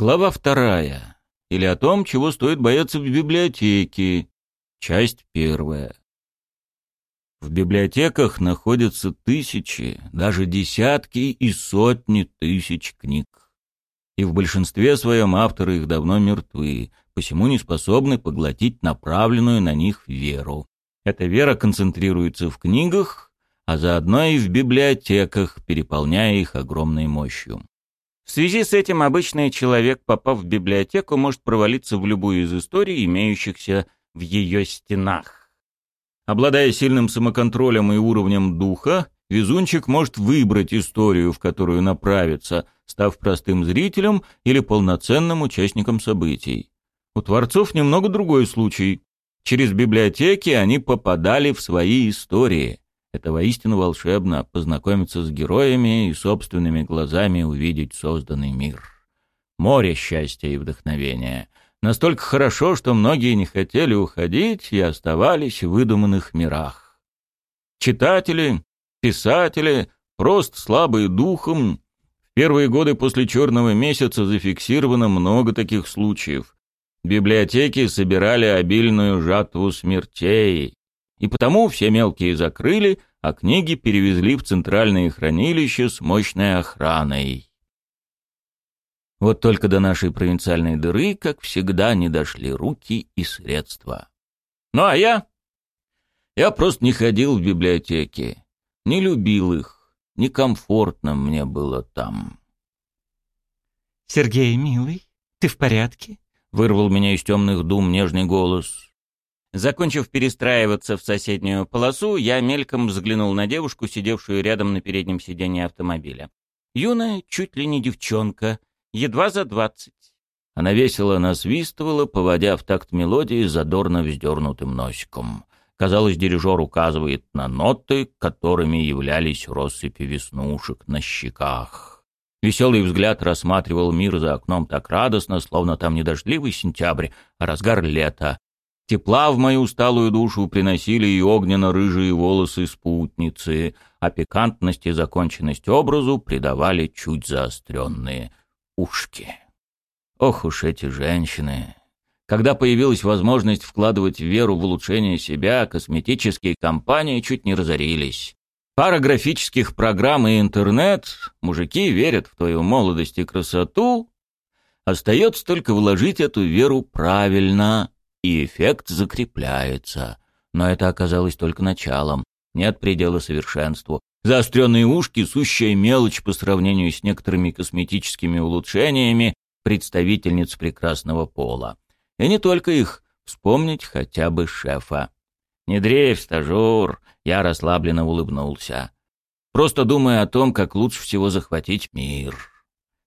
Глава вторая. Или о том, чего стоит бояться в библиотеке. Часть первая. В библиотеках находятся тысячи, даже десятки и сотни тысяч книг. И в большинстве своем авторы их давно мертвы, посему не способны поглотить направленную на них веру. Эта вера концентрируется в книгах, а заодно и в библиотеках, переполняя их огромной мощью. В связи с этим обычный человек, попав в библиотеку, может провалиться в любую из историй, имеющихся в ее стенах. Обладая сильным самоконтролем и уровнем духа, везунчик может выбрать историю, в которую направиться, став простым зрителем или полноценным участником событий. У творцов немного другой случай. Через библиотеки они попадали в свои истории. Это воистину волшебно — познакомиться с героями и собственными глазами увидеть созданный мир. Море счастья и вдохновения. Настолько хорошо, что многие не хотели уходить и оставались в выдуманных мирах. Читатели, писатели, просто слабые духом. В первые годы после «Черного месяца» зафиксировано много таких случаев. Библиотеки собирали обильную жатву смертей, и потому все мелкие закрыли, а книги перевезли в центральные хранилища с мощной охраной. Вот только до нашей провинциальной дыры, как всегда, не дошли руки и средства. Ну а я? Я просто не ходил в библиотеки, не любил их, некомфортно мне было там. «Сергей, милый, ты в порядке?» — вырвал меня из темных дум нежный голос. Закончив перестраиваться в соседнюю полосу, я мельком взглянул на девушку, сидевшую рядом на переднем сиденье автомобиля. Юная, чуть ли не девчонка, едва за двадцать. Она весело насвистывала, поводя в такт мелодии задорно вздернутым носиком. Казалось, дирижер указывает на ноты, которыми являлись россыпи веснушек на щеках. Веселый взгляд рассматривал мир за окном так радостно, словно там не дождливый сентябрь, а разгар лета, Тепла в мою усталую душу приносили и огненно-рыжие волосы спутницы, а пикантность и законченность образу придавали чуть заостренные ушки. Ох уж эти женщины! Когда появилась возможность вкладывать веру в улучшение себя, косметические компании чуть не разорились. Пара графических программ и интернет, мужики верят в твою молодость и красоту, остается только вложить эту веру правильно, и эффект закрепляется. Но это оказалось только началом. Нет предела совершенству. Заостренные ушки — сущая мелочь по сравнению с некоторыми косметическими улучшениями представительниц прекрасного пола. И не только их, вспомнить хотя бы шефа. «Не дрейф, стажер!» — я расслабленно улыбнулся. «Просто думаю о том, как лучше всего захватить мир.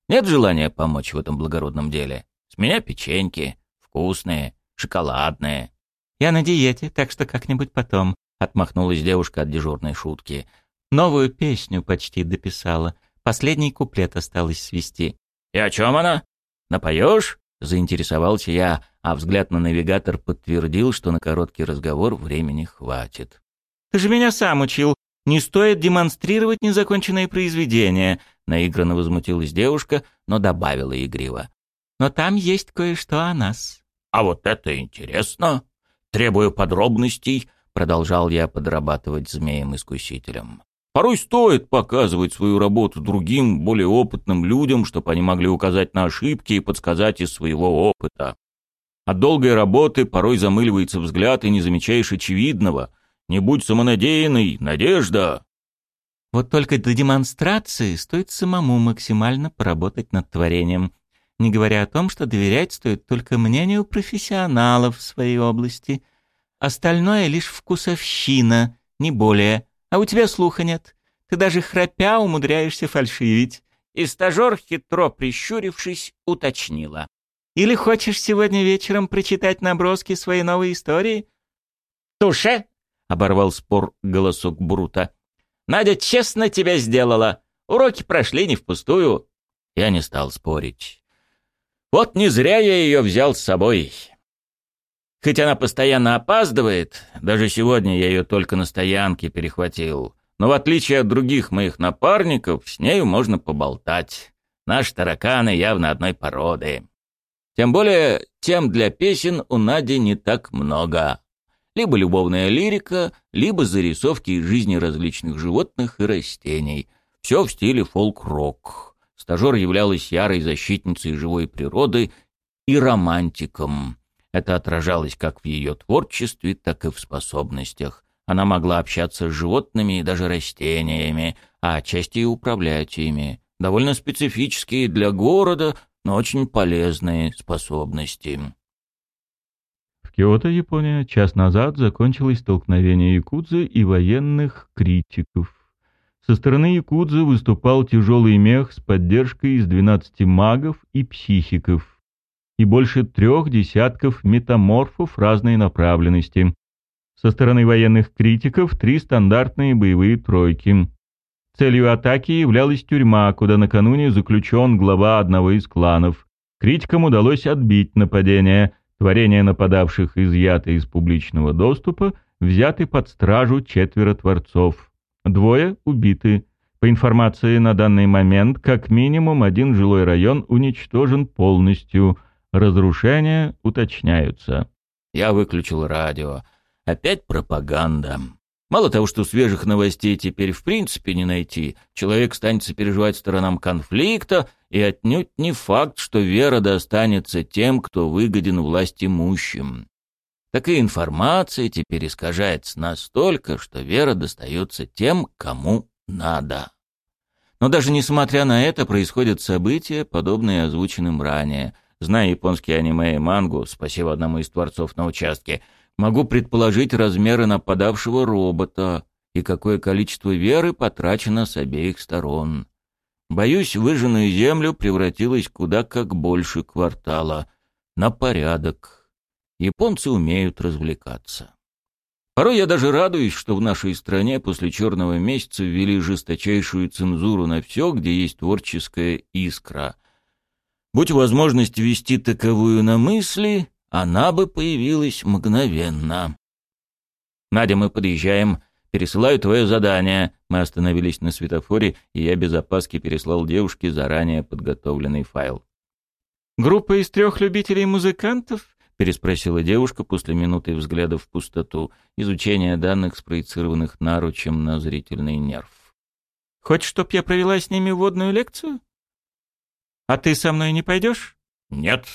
Нет желания помочь в этом благородном деле? С меня печеньки, вкусные, шоколадное. «Я на диете, так что как-нибудь потом», — отмахнулась девушка от дежурной шутки. «Новую песню почти дописала. Последний куплет осталось свести». «И о чем она? Напоешь?» — заинтересовался я, а взгляд на навигатор подтвердил, что на короткий разговор времени хватит. «Ты же меня сам учил. Не стоит демонстрировать незаконченные произведения», — наигранно возмутилась девушка, но добавила игриво. «Но там есть кое-что о нас». «А вот это интересно! Требую подробностей», — продолжал я подрабатывать змеем-искусителем. «Порой стоит показывать свою работу другим, более опытным людям, чтобы они могли указать на ошибки и подсказать из своего опыта. От долгой работы порой замыливается взгляд, и не замечаешь очевидного. Не будь самонадеянной, Надежда!» Вот только для демонстрации стоит самому максимально поработать над творением не говоря о том, что доверять стоит только мнению профессионалов в своей области. Остальное лишь вкусовщина, не более. А у тебя слуха нет. Ты даже храпя умудряешься фальшивить. И стажер, хитро прищурившись, уточнила. «Или хочешь сегодня вечером прочитать наброски своей новой истории?» «Туше!» — оборвал спор голосок Брута. «Надя честно тебя сделала. Уроки прошли не впустую». Я не стал спорить. Вот не зря я ее взял с собой. Хоть она постоянно опаздывает, даже сегодня я ее только на стоянке перехватил, но в отличие от других моих напарников, с нею можно поболтать. Наши тараканы явно одной породы. Тем более, тем для песен у Нади не так много. Либо любовная лирика, либо зарисовки из жизни различных животных и растений. Все в стиле фолк-рок. Стажер являлась ярой защитницей живой природы и романтиком. Это отражалось как в ее творчестве, так и в способностях. Она могла общаться с животными и даже растениями, а отчасти и управлять ими. Довольно специфические для города, но очень полезные способности. В Киото, Япония, час назад закончилось столкновение якудзы и военных критиков. Со стороны якудзы выступал тяжелый мех с поддержкой из 12 магов и психиков и больше трех десятков метаморфов разной направленности. Со стороны военных критиков три стандартные боевые тройки. Целью атаки являлась тюрьма, куда накануне заключен глава одного из кланов. Критикам удалось отбить нападение. Творения нападавших изъяты из публичного доступа, взяты под стражу четверо творцов. Двое убиты. По информации на данный момент, как минимум один жилой район уничтожен полностью. Разрушения уточняются. Я выключил радио. Опять пропаганда. Мало того, что свежих новостей теперь в принципе не найти, человек станет сопереживать сторонам конфликта, и отнюдь не факт, что вера достанется тем, кто выгоден власть имущим. Так и информация теперь искажается настолько, что вера достается тем, кому надо. Но даже несмотря на это, происходят события, подобные озвученным ранее. Зная японские аниме и мангу, спасибо одному из творцов на участке – Могу предположить размеры нападавшего робота и какое количество веры потрачено с обеих сторон. Боюсь, выжженную землю превратилась куда как больше квартала. На порядок. Японцы умеют развлекаться. Порой я даже радуюсь, что в нашей стране после черного месяца ввели жесточайшую цензуру на все, где есть творческая искра. Будь возможность вести таковую на мысли, она бы появилась мгновенно. «Надя, мы подъезжаем. Пересылаю твое задание». Мы остановились на светофоре, и я без опаски переслал девушке заранее подготовленный файл. «Группа из трех любителей-музыкантов?» — переспросила девушка после минуты взгляда в пустоту, изучения данных, спроецированных наручем на зрительный нерв. «Хочешь, чтоб я провела с ними водную лекцию? А ты со мной не пойдешь?» «Нет»,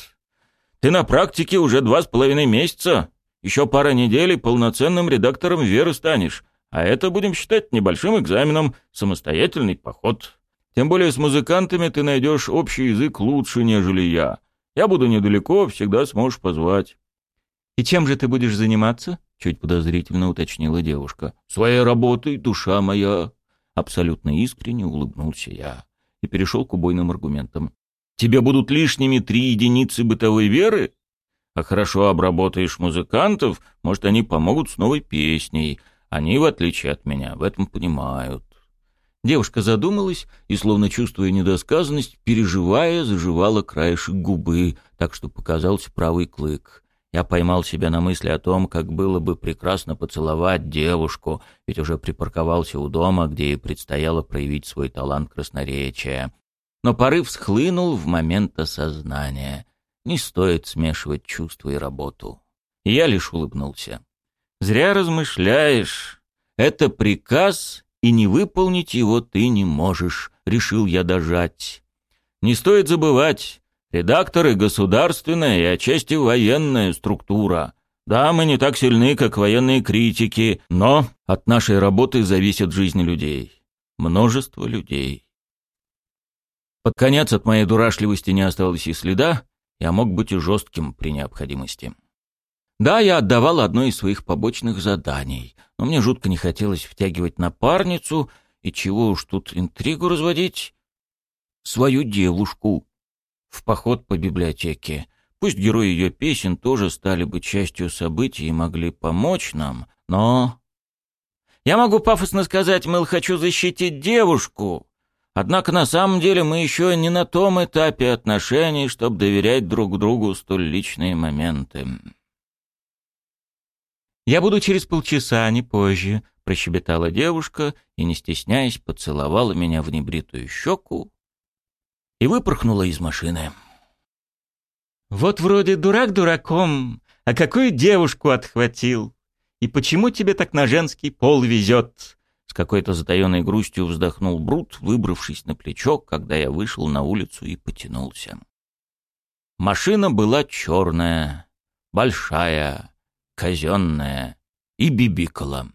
ты на практике уже два с половиной месяца. Еще пара недель и полноценным редактором «Веры» станешь. А это будем считать небольшим экзаменом, самостоятельный поход. Тем более с музыкантами ты найдешь общий язык лучше, нежели я. Я буду недалеко, всегда сможешь позвать». «И чем же ты будешь заниматься?» — чуть подозрительно уточнила девушка. «Своей работой, душа моя!» Абсолютно искренне улыбнулся я и перешел к убойным аргументам. Тебе будут лишними три единицы бытовой веры? А хорошо обработаешь музыкантов, может, они помогут с новой песней. Они, в отличие от меня, в этом понимают. Девушка задумалась и, словно чувствуя недосказанность, переживая, заживала краешек губы, так что показался правый клык. Я поймал себя на мысли о том, как было бы прекрасно поцеловать девушку, ведь уже припарковался у дома, где ей предстояло проявить свой талант красноречия но порыв схлынул в момент осознания. Не стоит смешивать чувства и работу. Я лишь улыбнулся. «Зря размышляешь. Это приказ, и не выполнить его ты не можешь», — решил я дожать. «Не стоит забывать, редакторы — государственная и отчасти военная структура. Да, мы не так сильны, как военные критики, но от нашей работы зависит жизнь людей. Множество людей. Под конец от моей дурашливости не осталось и следа, я мог быть и жестким при необходимости. Да, я отдавал одно из своих побочных заданий, но мне жутко не хотелось втягивать напарницу, и чего уж тут интригу разводить, свою девушку в поход по библиотеке. Пусть герои ее песен тоже стали бы частью событий и могли помочь нам, но... Я могу пафосно сказать, мыл, хочу защитить девушку, Однако на самом деле мы еще не на том этапе отношений, чтобы доверять друг другу столь личные моменты. «Я буду через полчаса, а не позже», — прощебетала девушка и, не стесняясь, поцеловала меня в небритую щеку и выпорхнула из машины. «Вот вроде дурак дураком, а какую девушку отхватил? И почему тебе так на женский пол везет?» С какой-то затаенной грустью вздохнул Брут, выбравшись на плечо, когда я вышел на улицу и потянулся. Машина была черная, большая, казенная и бибикала.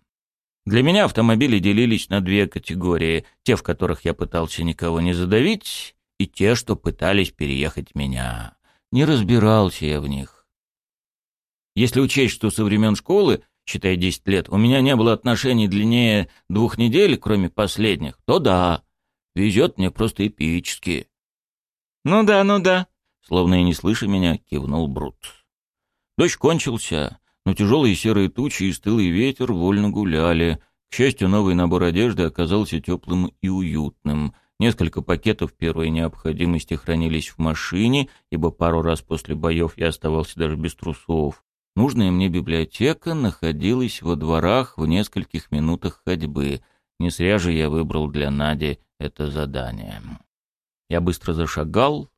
Для меня автомобили делились на две категории. Те, в которых я пытался никого не задавить, и те, что пытались переехать меня. Не разбирался я в них. Если учесть, что со времен школы, считай 10 лет, у меня не было отношений длиннее двух недель, кроме последних, то да, везет мне просто эпически. «Ну да, ну да», словно и не слыша меня, кивнул Брут. Дождь кончился, но тяжелые серые тучи и стылый ветер вольно гуляли. К счастью, новый набор одежды оказался теплым и уютным. Несколько пакетов первой необходимости хранились в машине, ибо пару раз после боев я оставался даже без трусов. Нужная мне библиотека находилась во дворах в нескольких минутах ходьбы. Не зря же я выбрал для Нади это задание. Я быстро зашагал.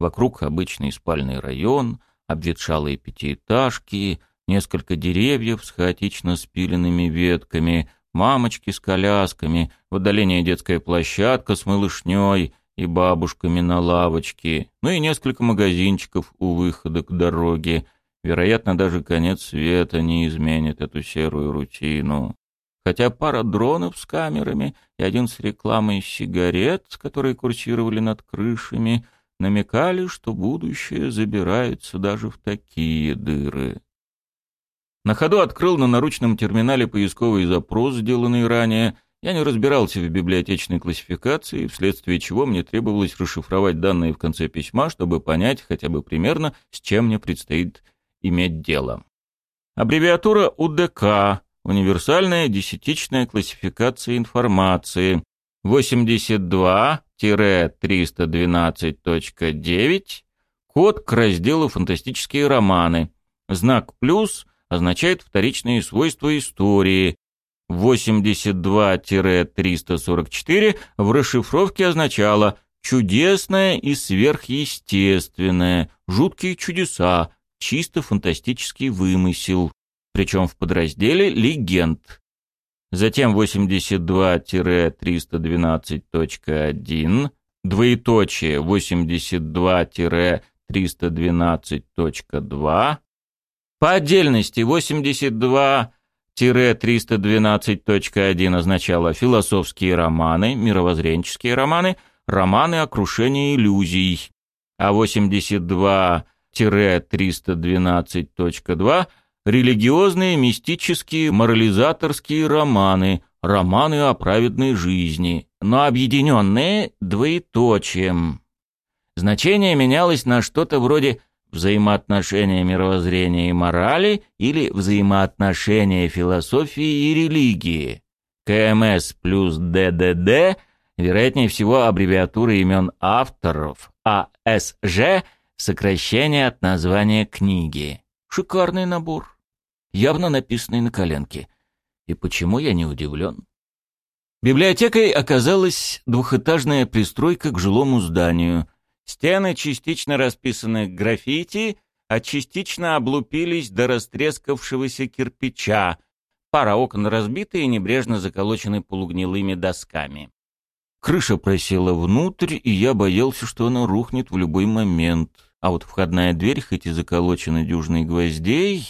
Вокруг обычный спальный район, обветшалые пятиэтажки — несколько деревьев с хаотично спиленными ветками, мамочки с колясками, в отдалении детская площадка с малышней и бабушками на лавочке, ну и несколько магазинчиков у выхода к дороге. Вероятно, даже конец света не изменит эту серую рутину. Хотя пара дронов с камерами и один с рекламой сигарет, которые курсировали над крышами, намекали, что будущее забирается даже в такие дыры. На ходу открыл на наручном терминале поисковый запрос, сделанный ранее. Я не разбирался в библиотечной классификации, вследствие чего мне требовалось расшифровать данные в конце письма, чтобы понять хотя бы примерно, с чем мне предстоит иметь дело. Аббревиатура УДК – универсальная десятичная классификация информации. 82-312.9 Код к разделу «Фантастические романы». Знак «плюс» означает вторичные свойства истории. 82-344 в расшифровке означало «чудесное и сверхъестественное», «жуткие чудеса», «чисто фантастический вымысел», причем в подразделе «легенд». Затем 82-312.1, двоеточие 82-312.2, по отдельности 82-312.1 означало философские романы, мировоззренческие романы, романы о крушении иллюзий, а 82-312.2 религиозные, мистические, морализаторские романы, романы о праведной жизни, но объединенные двоеточием. Значение менялось на что-то вроде взаимоотношения мировоззрения и морали или взаимоотношения философии и религии. КМС плюс ДДД вероятнее всего аббревиатура имен авторов, а СЖ – сокращение от названия книги. Шикарный набор. Явно написанный на коленке. И почему я не удивлен? Библиотекой оказалась двухэтажная пристройка к жилому зданию – Стены частично расписаны граффити, а частично облупились до растрескавшегося кирпича. Пара окон разбиты и небрежно заколочены полугнилыми досками. Крыша просела внутрь, и я боялся, что она рухнет в любой момент. А вот входная дверь, хоть и заколочена дюжиной гвоздей,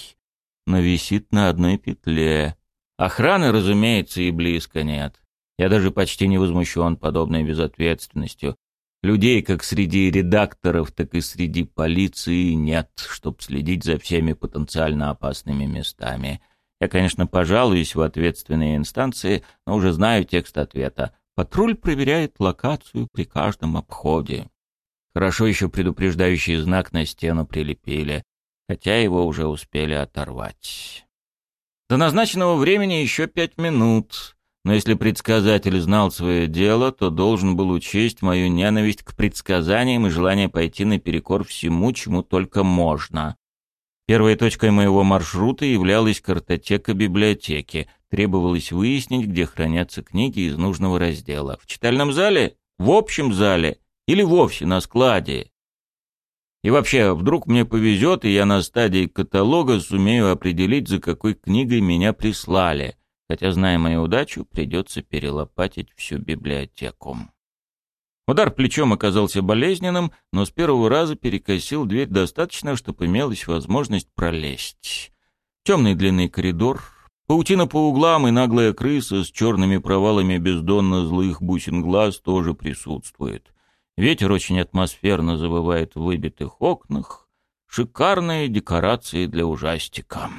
но висит на одной петле. Охраны, разумеется, и близко нет. Я даже почти не возмущен подобной безответственностью. Людей как среди редакторов, так и среди полиции нет, чтоб следить за всеми потенциально опасными местами. Я, конечно, пожалуюсь в ответственные инстанции, но уже знаю текст ответа. Патруль проверяет локацию при каждом обходе. Хорошо еще предупреждающий знак на стену прилепили, хотя его уже успели оторвать. До назначенного времени еще пять минут. Но если предсказатель знал свое дело, то должен был учесть мою ненависть к предсказаниям и желание пойти наперекор всему, чему только можно. Первой точкой моего маршрута являлась картотека библиотеки. Требовалось выяснить, где хранятся книги из нужного раздела. В читальном зале? В общем зале? Или вовсе на складе. И вообще, вдруг мне повезет, и я на стадии каталога сумею определить, за какой книгой меня прислали, хотя, зная мою удачу, придется перелопатить всю библиотеку. Удар плечом оказался болезненным, но с первого раза перекосил дверь достаточно, чтобы имелась возможность пролезть. Темный длинный коридор, паутина по углам и наглая крыса с черными провалами бездонно злых бусин глаз тоже присутствует. Ветер очень атмосферно завывает в выбитых окнах. Шикарные декорации для ужастика.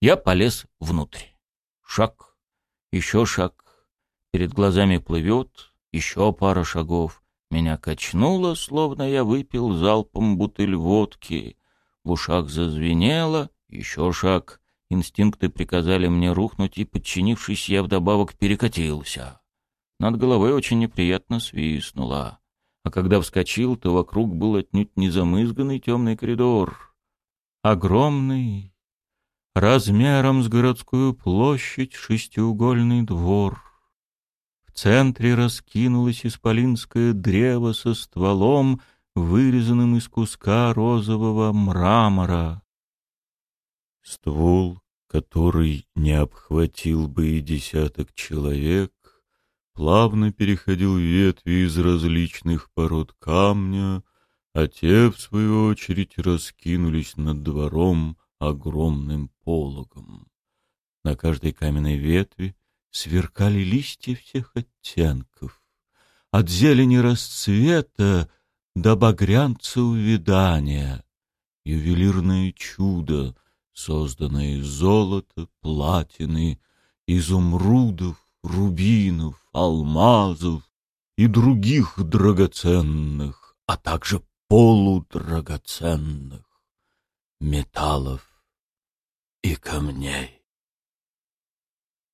Я полез внутрь. Шаг, еще шаг. Перед глазами плывет, еще пара шагов. Меня качнуло, словно я выпил залпом бутыль водки. В ушах зазвенело, еще шаг. Инстинкты приказали мне рухнуть, и, подчинившись, я вдобавок перекатился. Над головой очень неприятно свистнуло. А когда вскочил, то вокруг был отнюдь не замызганный темный коридор. Огромный, размером с городскую площадь, шестиугольный двор. В центре раскинулось исполинское древо со стволом, вырезанным из куска розового мрамора. Ствол, который не обхватил бы и десяток человек, плавно переходил ветви из различных пород камня, а те, в свою очередь, раскинулись над двором огромным пологом. На каждой каменной ветви сверкали листья всех оттенков, от зелени расцвета до багрянца увядания, ювелирное чудо, созданное из золота, платины, изумрудов, рубинов, алмазов и других драгоценных, а также полудрагоценных металлов и камней.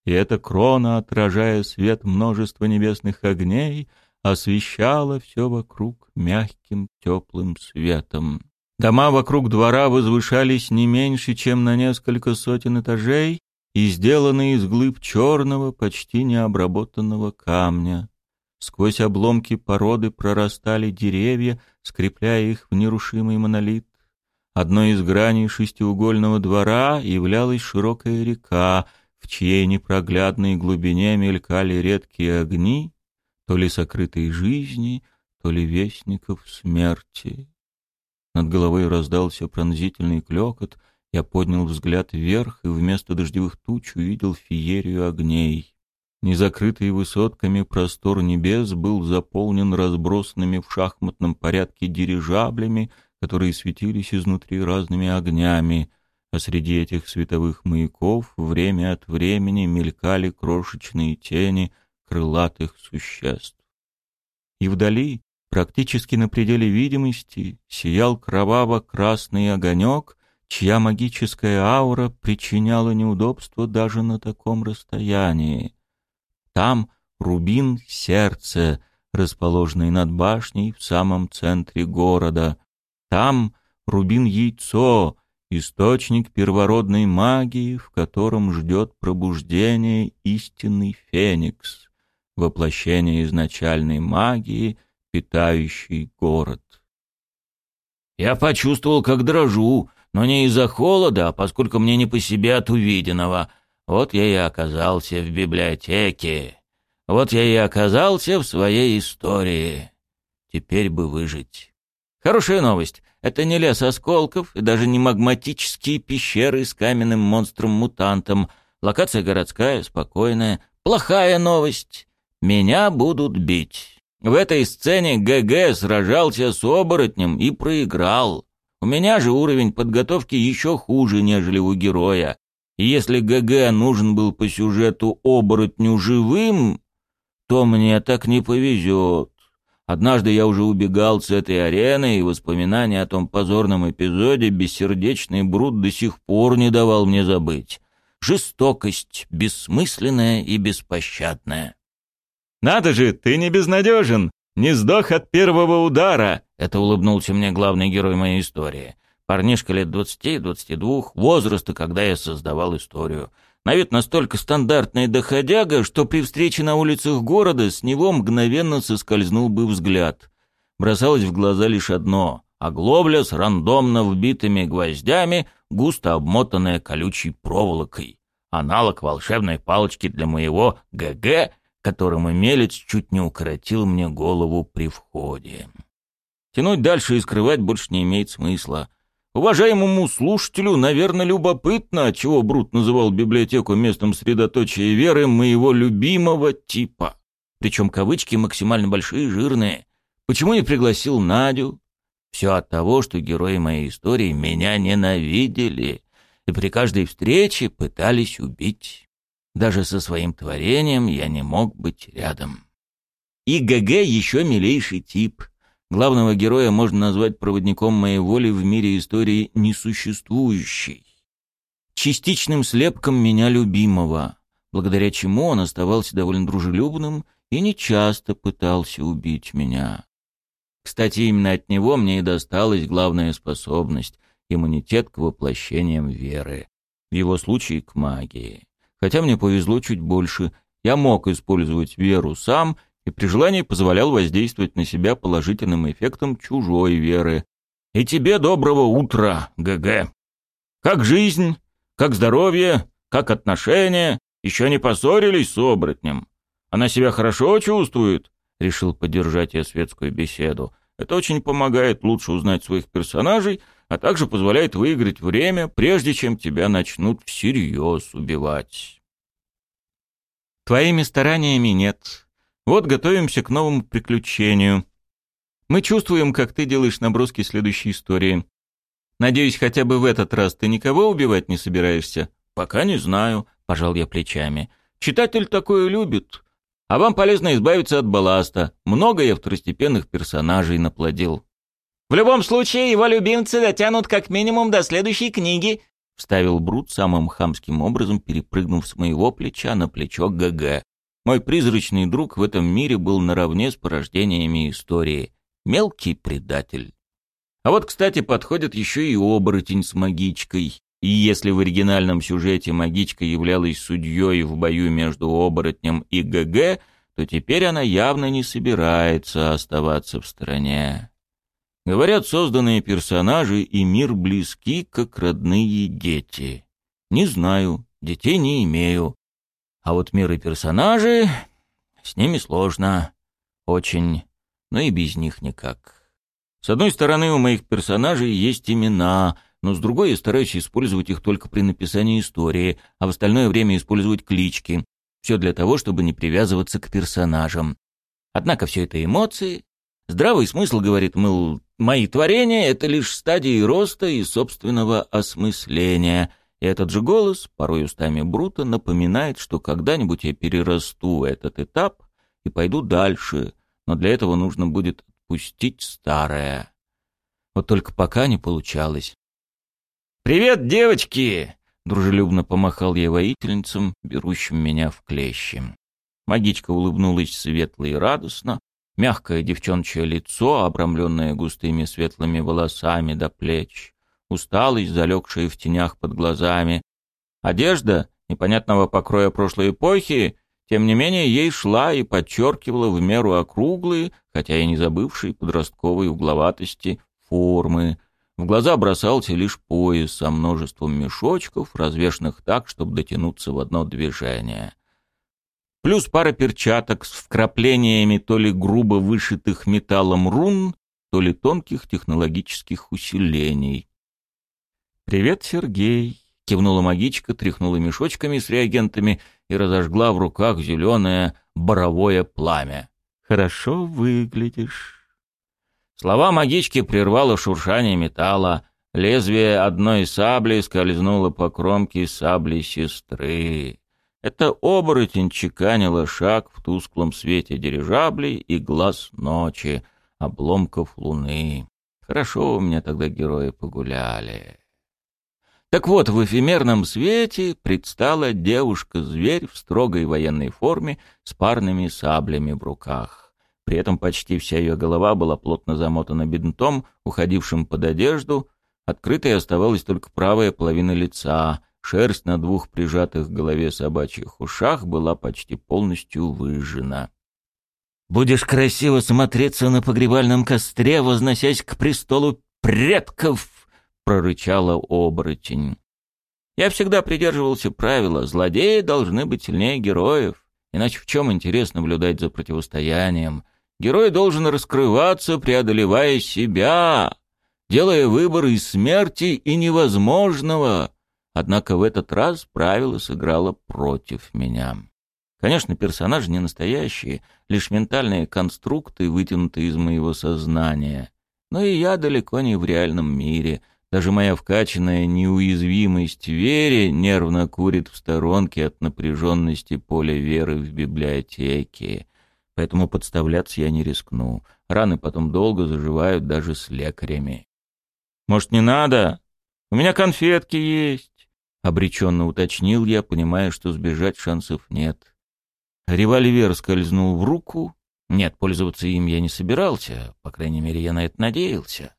И эта крона, отражая свет множества небесных огней, освещала все вокруг мягким теплым светом. Дома вокруг двора возвышались не меньше, чем на несколько сотен этажей, и сделаны из глыб черного, почти необработанного камня. Сквозь обломки породы прорастали деревья, скрепляя их в нерушимый монолит. Одной из граней шестиугольного двора являлась широкая река, в чьей непроглядной глубине мелькали редкие огни, то ли сокрытой жизни, то ли вестников смерти. Над головой раздался пронзительный клёкот — я поднял взгляд вверх и вместо дождевых туч увидел феерию огней. Незакрытый высотками простор небес был заполнен разбросанными в шахматном порядке дирижаблями, которые светились изнутри разными огнями, а среди этих световых маяков время от времени мелькали крошечные тени крылатых существ. И вдали, практически на пределе видимости, сиял кроваво-красный огонек, чья магическая аура причиняла неудобства даже на таком расстоянии. Там рубин сердце, расположенный над башней в самом центре города. Там рубин яйцо, источник первородной магии, в котором ждет пробуждение истинный феникс, воплощение изначальной магии, питающий город. Я почувствовал, как дрожу, но не из-за холода, а поскольку мне не по себе от увиденного. Вот я и оказался в библиотеке. Вот я и оказался в своей истории. Теперь бы выжить. Хорошая новость. Это не лес осколков и даже не магматические пещеры с каменным монстром-мутантом. Локация городская, спокойная. Плохая новость. Меня будут бить. В этой сцене ГГ сражался с оборотнем и проиграл. У меня же уровень подготовки еще хуже, нежели у героя. И если ГГ нужен был по сюжету оборотню живым, то мне так не повезет. Однажды я уже убегал с этой арены, и воспоминания о том позорном эпизоде бессердечный Брут до сих пор не давал мне забыть. Жестокость бессмысленная и беспощадная. «Надо же, ты не безнадежен! Не сдох от первого удара!» Это улыбнулся мне главный герой моей истории. Парнишка лет двадцати-двадцати двух, возраста, когда я создавал историю. На вид настолько стандартный доходяга, что при встрече на улицах города с него мгновенно соскользнул бы взгляд. бросалось в глаза лишь одно — оглобля с рандомно вбитыми гвоздями, густо обмотанная колючей проволокой. Аналог волшебной палочки для моего ГГ, которым имелец чуть не укоротил мне голову при входе. Тянуть дальше и скрывать больше не имеет смысла. Уважаемому слушателю, наверное, любопытно, чего Брут называл библиотеку местом средоточия веры моего любимого типа. Причем кавычки максимально большие и жирные. Почему не пригласил Надю? Все от того, что герои моей истории меня ненавидели и при каждой встрече пытались убить. Даже со своим творением я не мог быть рядом. И ГГ еще милейший тип — Главного героя можно назвать проводником моей воли в мире истории несуществующей. Частичным слепком меня любимого, благодаря чему он оставался довольно дружелюбным и нечасто пытался убить меня. Кстати, именно от него мне и досталась главная способность — иммунитет к воплощениям веры. В его случае — к магии. Хотя мне повезло чуть больше. Я мог использовать веру сам и при желании позволял воздействовать на себя положительным эффектом чужой веры. «И тебе доброго утра, ГГ! Как жизнь? Как здоровье? Как отношения? Еще не поссорились с оборотнем? Она себя хорошо чувствует?» Решил поддержать я светскую беседу. Это очень помогает лучше узнать своих персонажей, а также позволяет выиграть время, прежде чем тебя начнут всерьез убивать. Твоими стараниями нет, вот готовимся к новому приключению. Мы чувствуем, как ты делаешь наброски следующей истории. Надеюсь, хотя бы в этот раз ты никого убивать не собираешься? Пока не знаю, пожал я плечами. Читатель такое любит. А вам полезно избавиться от балласта. Много я второстепенных персонажей наплодил. В любом случае, его любимцы дотянут как минимум до следующей книги, вставил Брут самым хамским образом, перепрыгнув с моего плеча на плечо ГГ. Мой призрачный друг в этом мире был наравне с порождениями истории. Мелкий предатель. А вот, кстати, подходит еще и оборотень с магичкой. И если в оригинальном сюжете магичка являлась судьей в бою между оборотнем и ГГ, то теперь она явно не собирается оставаться в стороне. Говорят, созданные персонажи и мир близки, как родные дети. Не знаю, детей не имею, а вот мир и персонажи... С ними сложно. Очень. Но и без них никак. С одной стороны, у моих персонажей есть имена, но с другой я стараюсь использовать их только при написании истории, а в остальное время использовать клички. Все для того, чтобы не привязываться к персонажам. Однако все это эмоции. Здравый смысл говорит, мол, мои творения — это лишь стадии роста и собственного осмысления — и этот же голос, порой устами Брута, напоминает, что когда-нибудь я перерасту этот этап и пойду дальше, но для этого нужно будет отпустить старое. Вот только пока не получалось. «Привет, девочки!» — дружелюбно помахал я воительницам, берущим меня в клещи. Магичка улыбнулась светло и радостно, мягкое девчончье лицо, обрамленное густыми светлыми волосами до плеч, усталость, залегшая в тенях под глазами. Одежда непонятного покроя прошлой эпохи, тем не менее, ей шла и подчеркивала в меру округлые, хотя и не забывшие подростковой угловатости, формы. В глаза бросался лишь пояс со множеством мешочков, развешанных так, чтобы дотянуться в одно движение. Плюс пара перчаток с вкраплениями то ли грубо вышитых металлом рун, то ли тонких технологических усилений. «Привет, Сергей!» — кивнула магичка, тряхнула мешочками с реагентами и разожгла в руках зеленое боровое пламя. «Хорошо выглядишь». Слова магички прервало шуршание металла. Лезвие одной сабли скользнуло по кромке сабли сестры. Это оборотень чеканила шаг в тусклом свете дирижаблей и глаз ночи, обломков луны. Хорошо у меня тогда герои погуляли. Так вот, в эфемерном свете предстала девушка-зверь в строгой военной форме с парными саблями в руках. При этом почти вся ее голова была плотно замотана бинтом, уходившим под одежду. Открытой оставалась только правая половина лица. Шерсть на двух прижатых к голове собачьих ушах была почти полностью выжжена. Будешь красиво смотреться на погребальном костре, возносясь к престолу предков!» — прорычала оборотень. Я всегда придерживался правила «злодеи должны быть сильнее героев». Иначе в чем интерес наблюдать за противостоянием? Герой должен раскрываться, преодолевая себя, делая выбор из смерти и невозможного. Однако в этот раз правило сыграло против меня. Конечно, персонажи не настоящие, лишь ментальные конструкты, вытянутые из моего сознания. Но и я далеко не в реальном мире. Даже моя вкачанная неуязвимость вере нервно курит в сторонке от напряженности поля веры в библиотеке. Поэтому подставляться я не рискну. Раны потом долго заживают даже с лекарями. «Может, не надо? У меня конфетки есть», — обреченно уточнил я, понимая, что сбежать шансов нет. Револьвер скользнул в руку. Нет, пользоваться им я не собирался, по крайней мере, я на это надеялся.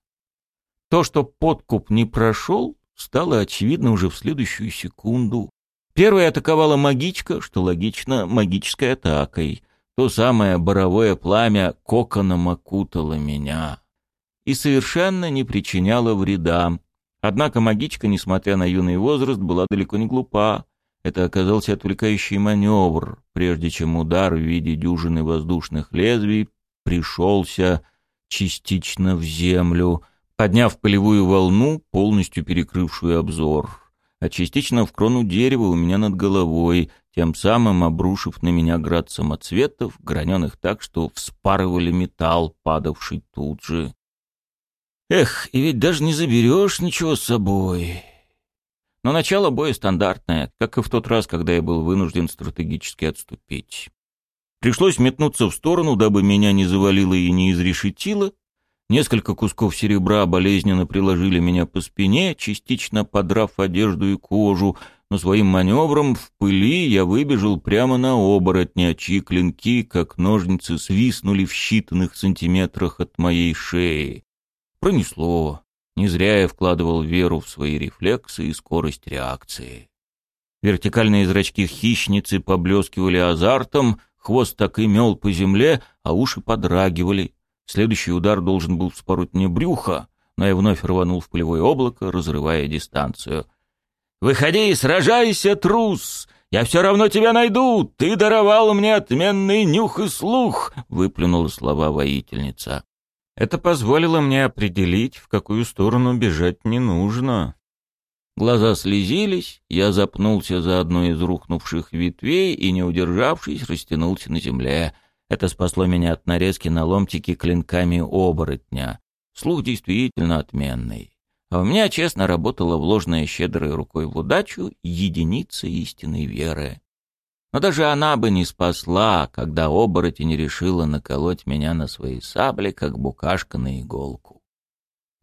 То, что подкуп не прошел, стало очевидно уже в следующую секунду. Первая атаковала магичка, что логично, магической атакой. То самое боровое пламя коконом окутало меня и совершенно не причиняло вреда. Однако магичка, несмотря на юный возраст, была далеко не глупа. Это оказался отвлекающий маневр, прежде чем удар в виде дюжины воздушных лезвий пришелся частично в землю, подняв полевую волну, полностью перекрывшую обзор, а частично в крону дерева у меня над головой, тем самым обрушив на меня град самоцветов, граненых так, что вспарывали металл, падавший тут же. Эх, и ведь даже не заберешь ничего с собой. Но начало боя стандартное, как и в тот раз, когда я был вынужден стратегически отступить. Пришлось метнуться в сторону, дабы меня не завалило и не изрешетило. Несколько кусков серебра болезненно приложили меня по спине, частично подрав одежду и кожу, но своим маневром в пыли я выбежал прямо на оборотня, чьи клинки, как ножницы, свистнули в считанных сантиметрах от моей шеи. Пронесло. Не зря я вкладывал веру в свои рефлексы и скорость реакции. Вертикальные зрачки хищницы поблескивали азартом, хвост так и мел по земле, а уши подрагивали. Следующий удар должен был вспороть мне брюхо, но я вновь рванул в полевое облако, разрывая дистанцию. «Выходи, сражайся, трус! Я все равно тебя найду! Ты даровал мне отменный нюх и слух!» — выплюнула слова воительница. Это позволило мне определить, в какую сторону бежать не нужно. Глаза слезились, я запнулся за одну из рухнувших ветвей и, не удержавшись, растянулся на земле. Это спасло меня от нарезки на ломтики клинками оборотня. Слух действительно отменный. А у меня честно работала вложенная щедрой рукой в удачу единица истинной веры. Но даже она бы не спасла, когда оборотень решила наколоть меня на свои сабли, как букашка на иголку.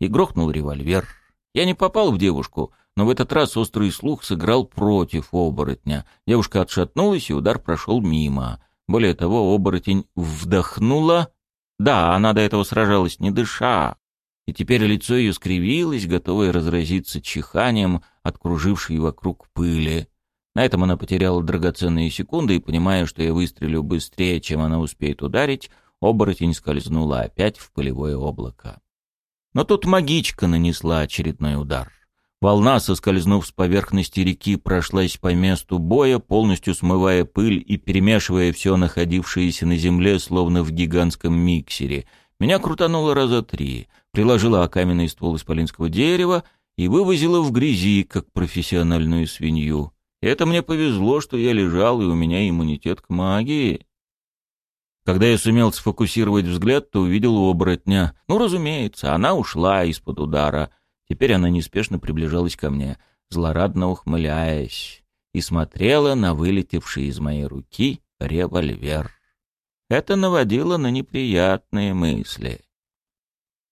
И грохнул револьвер. Я не попал в девушку, но в этот раз острый слух сыграл против оборотня. Девушка отшатнулась, и удар прошел мимо. Более того, оборотень вдохнула. Да, она до этого сражалась не дыша. И теперь лицо ее скривилось, готовое разразиться чиханием от кружившей вокруг пыли. На этом она потеряла драгоценные секунды, и, понимая, что я выстрелю быстрее, чем она успеет ударить, оборотень скользнула опять в пылевое облако. Но тут магичка нанесла очередной удар. Волна, соскользнув с поверхности реки, прошлась по месту боя, полностью смывая пыль и перемешивая все находившееся на земле, словно в гигантском миксере. Меня крутануло раза три, приложила о каменный ствол исполинского дерева и вывозила в грязи, как профессиональную свинью. Это мне повезло, что я лежал, и у меня иммунитет к магии. Когда я сумел сфокусировать взгляд, то увидел оборотня. Ну, разумеется, она ушла из-под удара. Теперь она неспешно приближалась ко мне, злорадно ухмыляясь, и смотрела на вылетевший из моей руки револьвер. Это наводило на неприятные мысли.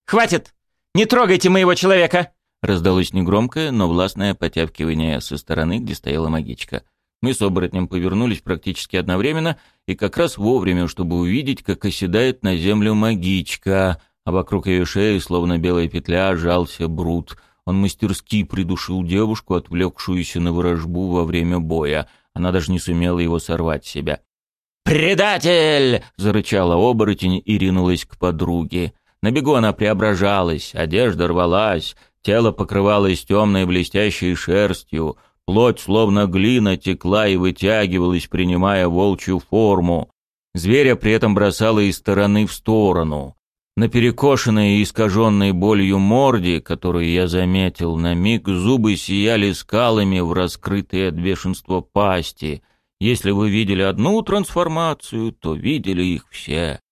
«Хватит! Не трогайте моего человека!» Раздалось негромкое, но властное потявкивание со стороны, где стояла магичка. Мы с оборотнем повернулись практически одновременно и как раз вовремя, чтобы увидеть, как оседает на землю магичка, а вокруг ее шеи, словно белая петля, жался брут. Он мастерски придушил девушку, отвлекшуюся на ворожбу во время боя. Она даже не сумела его сорвать с себя. «Предатель!» — зарычала оборотень и ринулась к подруге. На бегу она преображалась, одежда рвалась, тело покрывалось темной блестящей шерстью, плоть, словно глина, текла и вытягивалась, принимая волчью форму. Зверя при этом бросало из стороны в сторону. На перекошенной и искаженной болью морде, которую я заметил, на миг зубы сияли скалами в раскрытые от бешенства пасти. Если вы видели одну трансформацию, то видели их все.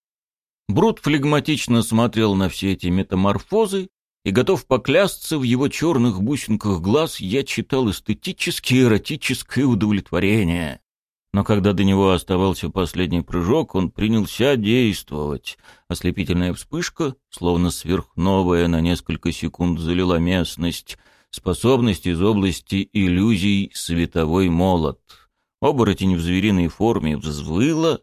Брут флегматично смотрел на все эти метаморфозы, и готов поклясться в его черных бусинках глаз я читал эстетическое эротическое удовлетворение. Но когда до него оставался последний прыжок, он принялся действовать. Ослепительная вспышка, словно сверхновая, на несколько секунд залила местность. Способность из области иллюзий «Световой молот». Оборотень в звериной форме взвыла,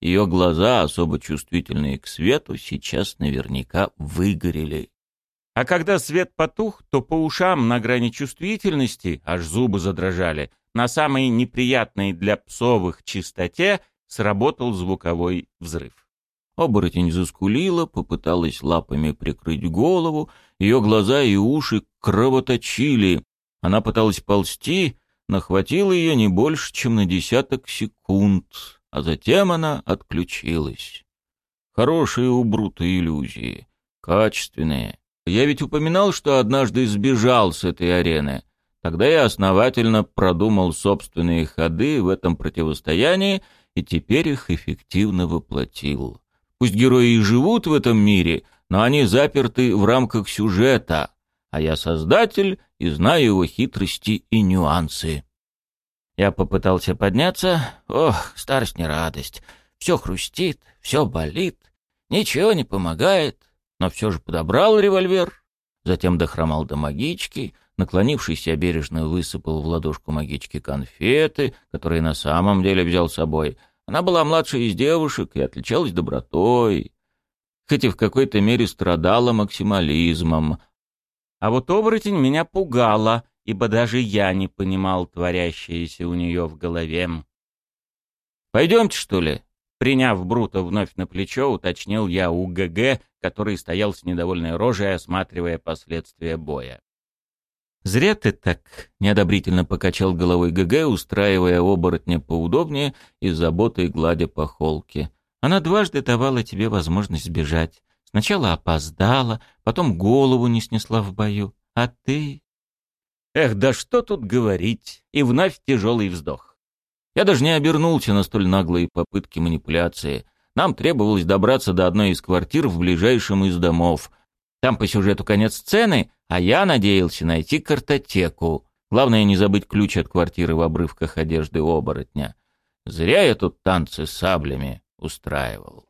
ее глаза, особо чувствительные к свету, сейчас наверняка выгорели. А когда свет потух, то по ушам на грани чувствительности, аж зубы задрожали, на самой неприятной для псовых чистоте сработал звуковой взрыв. Оборотень заскулила, попыталась лапами прикрыть голову, ее глаза и уши кровоточили. Она пыталась ползти, но хватило ее не больше, чем на десяток секунд а затем она отключилась. Хорошие у иллюзии, качественные. Я ведь упоминал, что однажды сбежал с этой арены. Тогда я основательно продумал собственные ходы в этом противостоянии и теперь их эффективно воплотил. Пусть герои и живут в этом мире, но они заперты в рамках сюжета, а я создатель и знаю его хитрости и нюансы. Я попытался подняться. Ох, старость не радость. Все хрустит, все болит. Ничего не помогает. Но все же подобрал револьвер. Затем дохромал до магички. Наклонившись, я бережно высыпал в ладошку магички конфеты, которые на самом деле взял с собой. Она была младшей из девушек и отличалась добротой. Хоть и в какой-то мере страдала максимализмом. А вот оборотень меня пугала — ибо даже я не понимал творящееся у нее в голове. «Пойдемте, что ли?» Приняв Брута вновь на плечо, уточнил я у ГГ, который стоял с недовольной рожей, осматривая последствия боя. «Зря ты так», — неодобрительно покачал головой ГГ, устраивая оборотня поудобнее и заботой гладя по холке. «Она дважды давала тебе возможность сбежать. Сначала опоздала, потом голову не снесла в бою. А ты...» Эх, да что тут говорить? И вновь тяжелый вздох. Я даже не обернулся на столь наглые попытки манипуляции. Нам требовалось добраться до одной из квартир в ближайшем из домов. Там по сюжету конец сцены, а я надеялся найти картотеку. Главное не забыть ключ от квартиры в обрывках одежды оборотня. Зря я тут танцы с саблями устраивал.